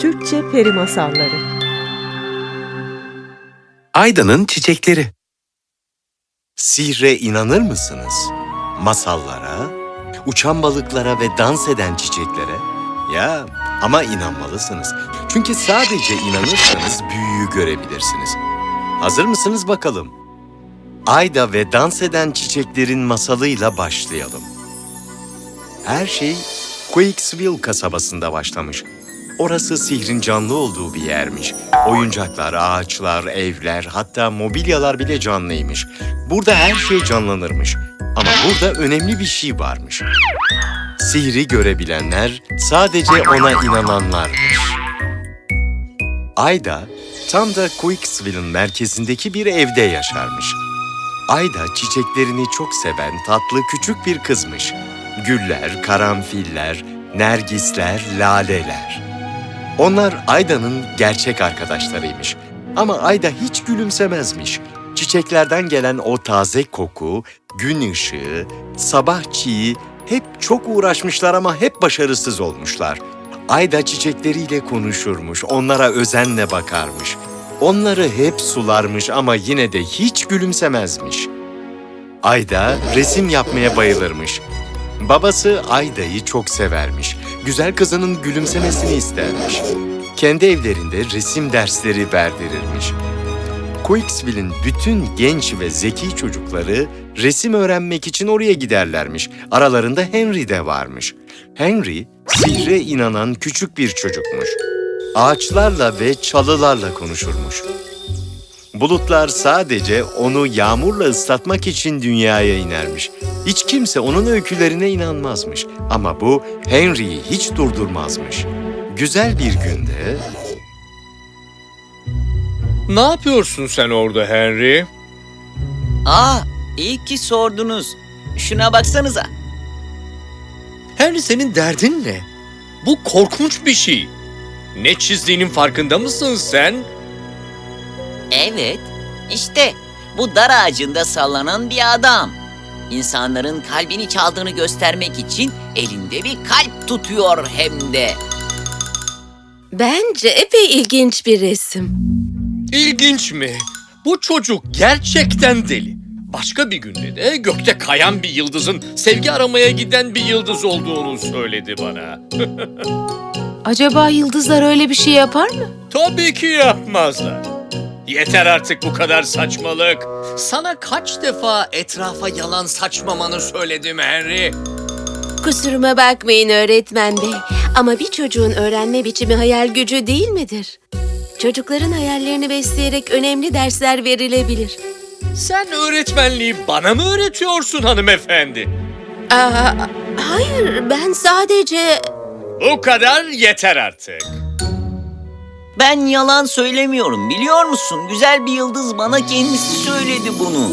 Türkçe Peri Masalları Ayda'nın çiçekleri. Sihre inanır mısınız? Masallara, uçan balıklara ve dans eden çiçeklere? Ya ama inanmalısınız. Çünkü sadece inanırsanız büyüyü görebilirsiniz. Hazır mısınız bakalım? Ayda ve dans eden çiçeklerin masalıyla başlayalım. Her şey Quicksville kasabasında başlamış. Orası sihrin canlı olduğu bir yermiş. Oyuncaklar, ağaçlar, evler, hatta mobilyalar bile canlıymış. Burada her şey canlanırmış. Ama burada önemli bir şey varmış. Sihri görebilenler sadece ona inananlarmış. Ayda tam da Quicksville'ın merkezindeki bir evde yaşarmış. Ayda çiçeklerini çok seven tatlı küçük bir kızmış. Güller, karanfiller, nergisler, laleler. Onlar Ayda'nın gerçek arkadaşlarıymış. Ama Ayda hiç gülümsemezmiş. Çiçeklerden gelen o taze koku, gün ışığı, sabah çiği hep çok uğraşmışlar ama hep başarısız olmuşlar. Ayda çiçekleriyle konuşurmuş, onlara özenle bakarmış. Onları hep sularmış ama yine de hiç gülümsemezmiş. Ayda resim yapmaya bayılırmış. Babası Ayda'yı çok severmiş. Güzel kızının gülümsemesini istermiş. Kendi evlerinde resim dersleri verdirirmiş. Quicksville'in bütün genç ve zeki çocukları resim öğrenmek için oraya giderlermiş. Aralarında Henry de varmış. Henry, sihre inanan küçük bir çocukmuş. Ağaçlarla ve çalılarla konuşurmuş. Bulutlar sadece onu yağmurla ıslatmak için dünyaya inermiş. Hiç kimse onun öykülerine inanmazmış. Ama bu Henry'yi hiç durdurmazmış. Güzel bir günde Ne yapıyorsun sen orada Henry? Aa, iyi ki sordunuz. Şuna baksanıza. Henry senin derdin ne? Bu korkunç bir şey. Ne çizdiğinin farkında mısın sen? Evet, işte bu dar ağacında sallanan bir adam. İnsanların kalbini çaldığını göstermek için elinde bir kalp tutuyor hem de. Bence epey ilginç bir resim. İlginç mi? Bu çocuk gerçekten deli. Başka bir günde de gökte kayan bir yıldızın sevgi aramaya giden bir yıldız olduğunu söyledi bana. Acaba yıldızlar öyle bir şey yapar mı? Tabii ki yapmazlar. Yeter artık bu kadar saçmalık. Sana kaç defa etrafa yalan saçmamanı söyledim Henry. Kusuruma bakmayın öğretmen bey. Ama bir çocuğun öğrenme biçimi hayal gücü değil midir? Çocukların hayallerini besleyerek önemli dersler verilebilir. Sen öğretmenliği bana mı öğretiyorsun hanımefendi? Aa, hayır, ben sadece... Bu kadar yeter artık. Ben yalan söylemiyorum biliyor musun? Güzel bir yıldız bana kendisi söyledi bunu.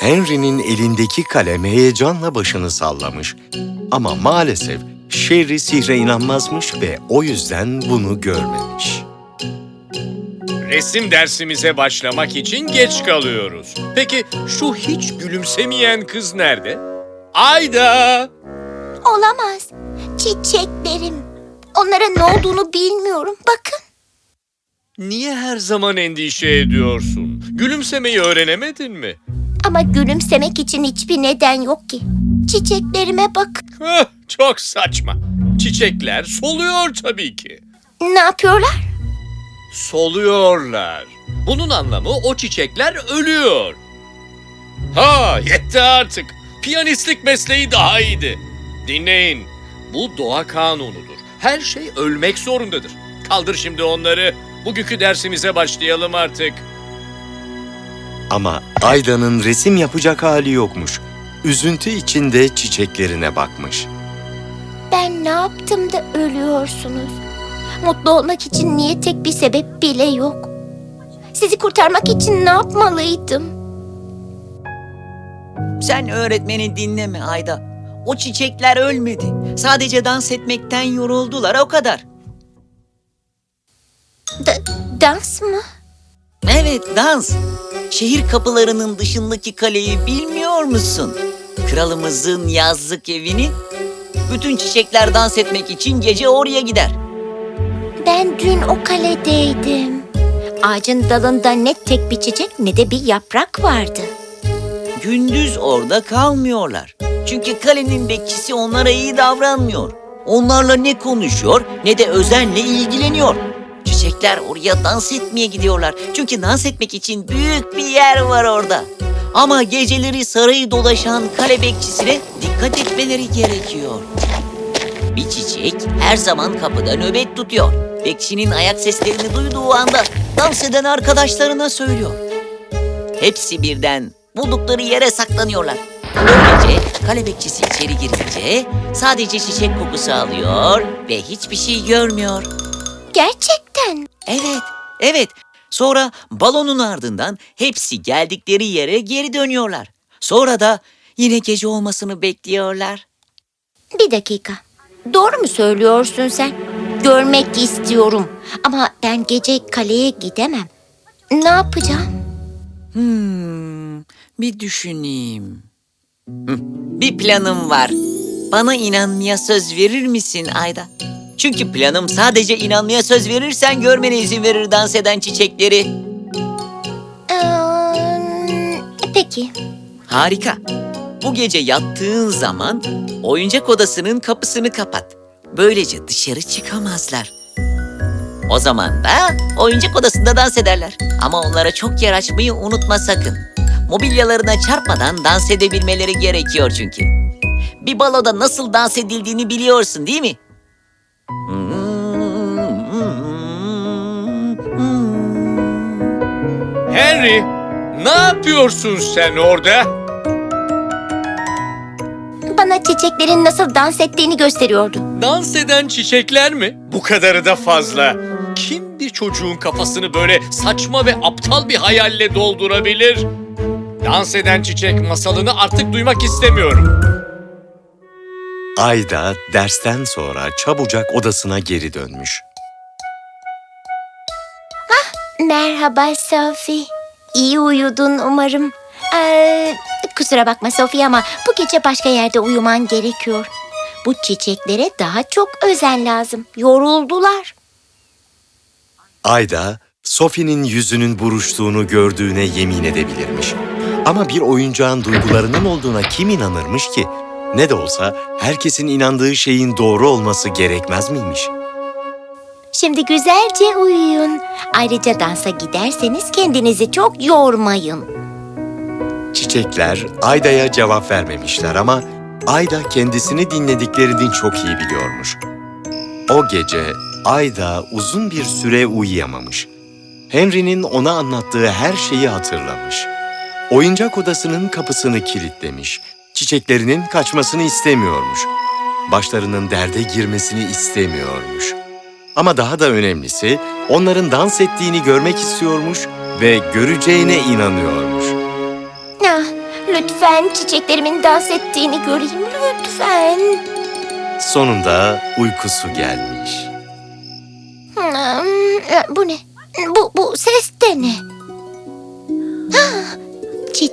Henry'nin elindeki kalem heyecanla başını sallamış. Ama maalesef Sherry sihre inanmazmış ve o yüzden bunu görmemiş. Resim dersimize başlamak için geç kalıyoruz. Peki şu hiç gülümsemeyen kız nerede? Ayda! Olamaz. Çiçeklerim. Onlara ne olduğunu bilmiyorum. Bakın. Niye her zaman endişe ediyorsun? Gülümsemeyi öğrenemedin mi? Ama gülümsemek için hiçbir neden yok ki. Çiçeklerime bak. Çok saçma. Çiçekler soluyor tabii ki. Ne yapıyorlar? Soluyorlar. Bunun anlamı o çiçekler ölüyor. Ha yetti artık. Piyanistlik mesleği daha iyiydi. Dinleyin. Bu doğa kanunudur. Her şey ölmek zorundadır. Kaldır şimdi onları. Bugünkü dersimize başlayalım artık. Ama Ayda'nın resim yapacak hali yokmuş. Üzüntü içinde çiçeklerine bakmış. Ben ne yaptım da ölüyorsunuz? Mutlu olmak için niye tek bir sebep bile yok? Sizi kurtarmak için ne yapmalıydım? Sen öğretmeni dinleme Ayda. O çiçekler ölmedi. Sadece dans etmekten yoruldular o kadar. Da- dans mı? Evet dans. Şehir kapılarının dışındaki kaleyi bilmiyor musun? Kralımızın yazlık evini. Bütün çiçekler dans etmek için gece oraya gider. Ben dün o kaledeydim. Ağacın dalında ne tek bir çiçek ne de bir yaprak vardı. Gündüz orada kalmıyorlar. Çünkü kalenin bekçisi onlara iyi davranmıyor. Onlarla ne konuşuyor ne de özenle ilgileniyor. Çiçekler oraya dans etmeye gidiyorlar. Çünkü dans etmek için büyük bir yer var orada. Ama geceleri sarayı dolaşan kale bekçisine dikkat etmeleri gerekiyor. Bir çiçek her zaman kapıda nöbet tutuyor. Bekçinin ayak seslerini duyduğu anda dans eden arkadaşlarına söylüyor. Hepsi birden buldukları yere saklanıyorlar. Böylece kale bekçisi içeri girince sadece çiçek kokusu alıyor ve hiçbir şey görmüyor. Gerçekten. Evet, evet. Sonra balonun ardından hepsi geldikleri yere geri dönüyorlar. Sonra da yine gece olmasını bekliyorlar. Bir dakika. Doğru mu söylüyorsun sen? Görmek istiyorum. Ama ben gece kaleye gidemem. Ne yapacağım? Hmm, bir düşüneyim. Bir planım var. Bana inanmaya söz verir misin Ayda? Çünkü planım sadece inanmaya söz verirsen görmene izin verir dans eden çiçekleri. Ee, peki. Harika. Bu gece yattığın zaman oyuncak odasının kapısını kapat. Böylece dışarı çıkamazlar. O zaman da oyuncak odasında dans ederler. Ama onlara çok yer açmayı unutma sakın. Mobilyalarına çarpmadan dans edebilmeleri gerekiyor çünkü. Bir baloda nasıl dans edildiğini biliyorsun değil mi? Henry, ne yapıyorsun sen orada? Bana çiçeklerin nasıl dans ettiğini gösteriyordu. Dans eden çiçekler mi? Bu kadarı da fazla. Kim bir çocuğun kafasını böyle saçma ve aptal bir hayalle doldurabilir? Dans eden çiçek masalını artık duymak istemiyorum. Ayda dersten sonra çabucak odasına geri dönmüş. Merhaba Sophie. İyi uyudun umarım. Ee, kusura bakma Sophie ama bu gece başka yerde uyuman gerekiyor. Bu çiçeklere daha çok özen lazım. Yoruldular. Ayda, Sophie'nin yüzünün buruştuğunu gördüğüne yemin edebilirmiş. Ama bir oyuncağın duygularının olduğuna kim inanırmış ki? Ne de olsa herkesin inandığı şeyin doğru olması gerekmez miymiş? Şimdi güzelce uyuyun. Ayrıca dansa giderseniz kendinizi çok yormayın. Çiçekler Ayda'ya cevap vermemişler ama Ayda kendisini dinlediklerini çok iyi biliyormuş. O gece Ayda uzun bir süre uyuyamamış. Henry'nin ona anlattığı her şeyi hatırlamış. Oyuncak odasının kapısını kilitlemiş. Çiçeklerinin kaçmasını istemiyormuş. Başlarının derde girmesini istemiyormuş. Ama daha da önemlisi onların dans ettiğini görmek istiyormuş ve göreceğine inanıyormuş. Ah, lütfen çiçeklerimin dans ettiğini göreyim lütfen. Sonunda uykusu gelmiş. Hmm, bu ne? Bu, bu ses de ne?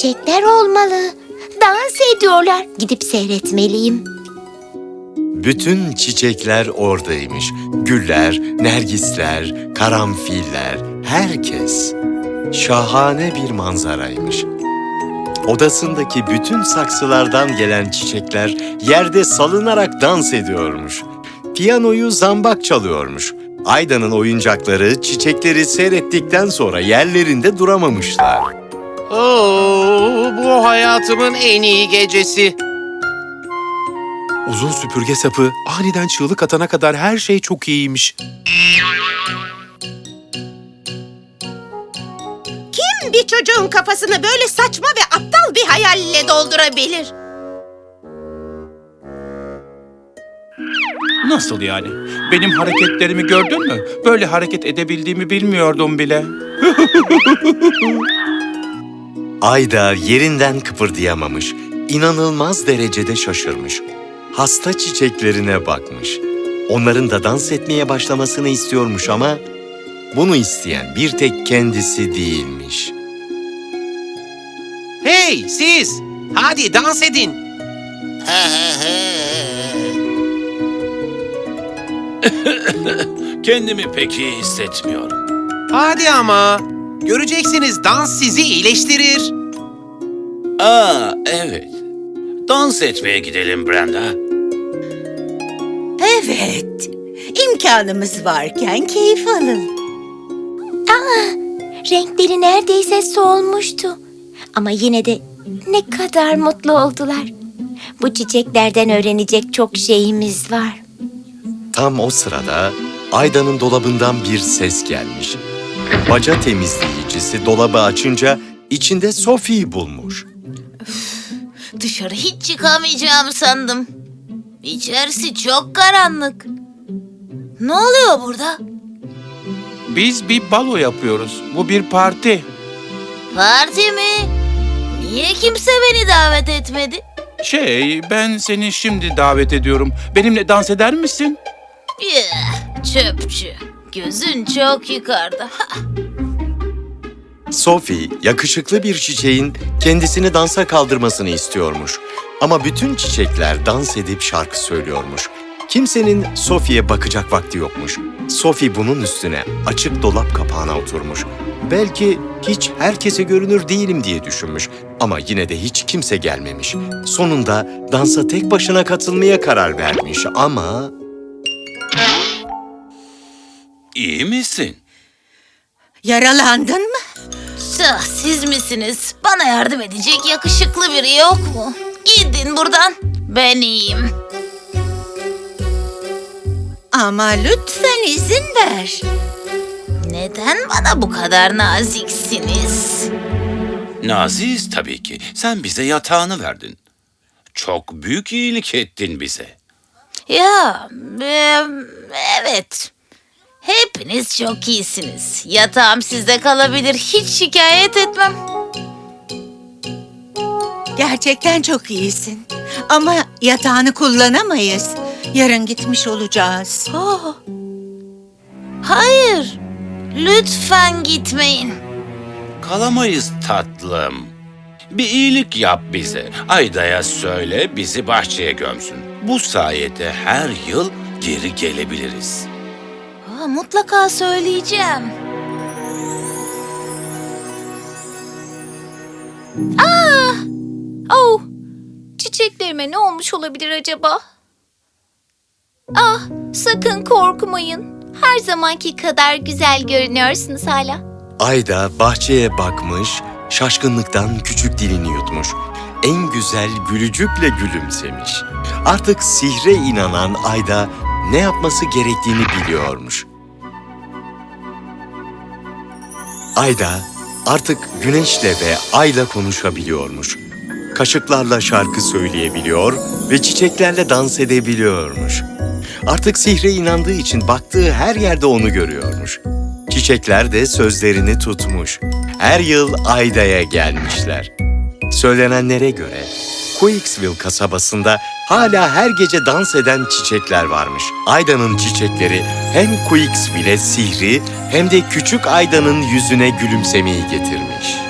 Çiçekler olmalı. Dans ediyorlar. Gidip seyretmeliyim. Bütün çiçekler oradaymış. Güller, nergisler, karanfiller, herkes. Şahane bir manzaraymış. Odasındaki bütün saksılardan gelen çiçekler yerde salınarak dans ediyormuş. Piyanoyu zambak çalıyormuş. Ayda'nın oyuncakları çiçekleri seyrettikten sonra yerlerinde duramamışlar. Oo, bu hayatımın en iyi gecesi. Uzun süpürge sapı aniden çığlık atana kadar her şey çok iyiymiş. Bir çocuğun kafasını böyle saçma ve aptal bir hayalle doldurabilir. Nasıl yani? Benim hareketlerimi gördün mü? Böyle hareket edebildiğimi bilmiyordum bile. Ayda yerinden kıpırdayamamış. İnanılmaz derecede şaşırmış. Hasta çiçeklerine bakmış. Onların da dans etmeye başlamasını istiyormuş ama bunu isteyen bir tek kendisi değilmiş. Hey siz! Hadi dans edin. Kendimi pek iyi hissetmiyorum. Hadi ama. Göreceksiniz dans sizi iyileştirir. Aa, evet. Dans etmeye gidelim Brenda. Evet. İmkanımız varken keyif alın. Renkleri neredeyse solmuştu. Ama yine de ne kadar mutlu oldular. Bu çiçeklerden öğrenecek çok şeyimiz var. Tam o sırada Ayda'nın dolabından bir ses gelmiş. Baca temizleyicisi dolabı açınca içinde Sophie'yi bulmuş. Dışarı hiç çıkamayacağımı sandım. İçerisi çok karanlık. Ne oluyor burada? Biz bir balo yapıyoruz. Bu bir parti. Parti mi? Niye kimse beni davet etmedi? Şey, ben seni şimdi davet ediyorum. Benimle dans eder misin? Yah, çöpçü. Gözün çok yukarıda. Sophie, yakışıklı bir çiçeğin kendisini dansa kaldırmasını istiyormuş. Ama bütün çiçekler dans edip şarkı söylüyormuş. Kimsenin Sophie'ye bakacak vakti yokmuş. Sophie bunun üstüne açık dolap kapağına oturmuş. Belki hiç herkese görünür değilim diye düşünmüş. Ama yine de hiç kimse gelmemiş. Sonunda dansa tek başına katılmaya karar vermiş ama... İyi misin? Yaralandın mı? Tüh, siz misiniz? Bana yardım edecek yakışıklı biri yok mu? Gidin buradan. Ben iyiyim. Ama lütfen izin ver. Neden bana bu kadar naziksiniz? Naziz tabii ki. Sen bize yatağını verdin. Çok büyük iyilik ettin bize. Ya, e, evet. Hepiniz çok iyisiniz. Yatağım sizde kalabilir. Hiç şikayet etmem. Gerçekten çok iyisin. Ama yatağını kullanamayız. Yarın gitmiş olacağız. Oh. Hayır. Lütfen gitmeyin. Kalamayız tatlım. Bir iyilik yap bize. Ayda'ya söyle bizi bahçeye gömsün. Bu sayede her yıl geri gelebiliriz. Aa, mutlaka söyleyeceğim. Oh, çiçeklerime ne olmuş olabilir acaba? Ah, sakın korkmayın. Her zamanki kadar güzel görünüyorsunuz hala. Ayda bahçeye bakmış, şaşkınlıktan küçük dilini yutmuş. En güzel gülücükle gülümsemiş. Artık sihre inanan Ayda ne yapması gerektiğini biliyormuş. Ayda artık güneşle ve ayla konuşabiliyormuş. Kaşıklarla şarkı söyleyebiliyor ve çiçeklerle dans edebiliyormuş. Artık sihre inandığı için baktığı her yerde onu görüyormuş. Çiçekler de sözlerini tutmuş. Her yıl Ayda'ya gelmişler. Söylenenlere göre Quicksville kasabasında hala her gece dans eden çiçekler varmış. Ayda'nın çiçekleri hem Quicksville'e sihri hem de küçük Ayda'nın yüzüne gülümsemeyi getirmiş.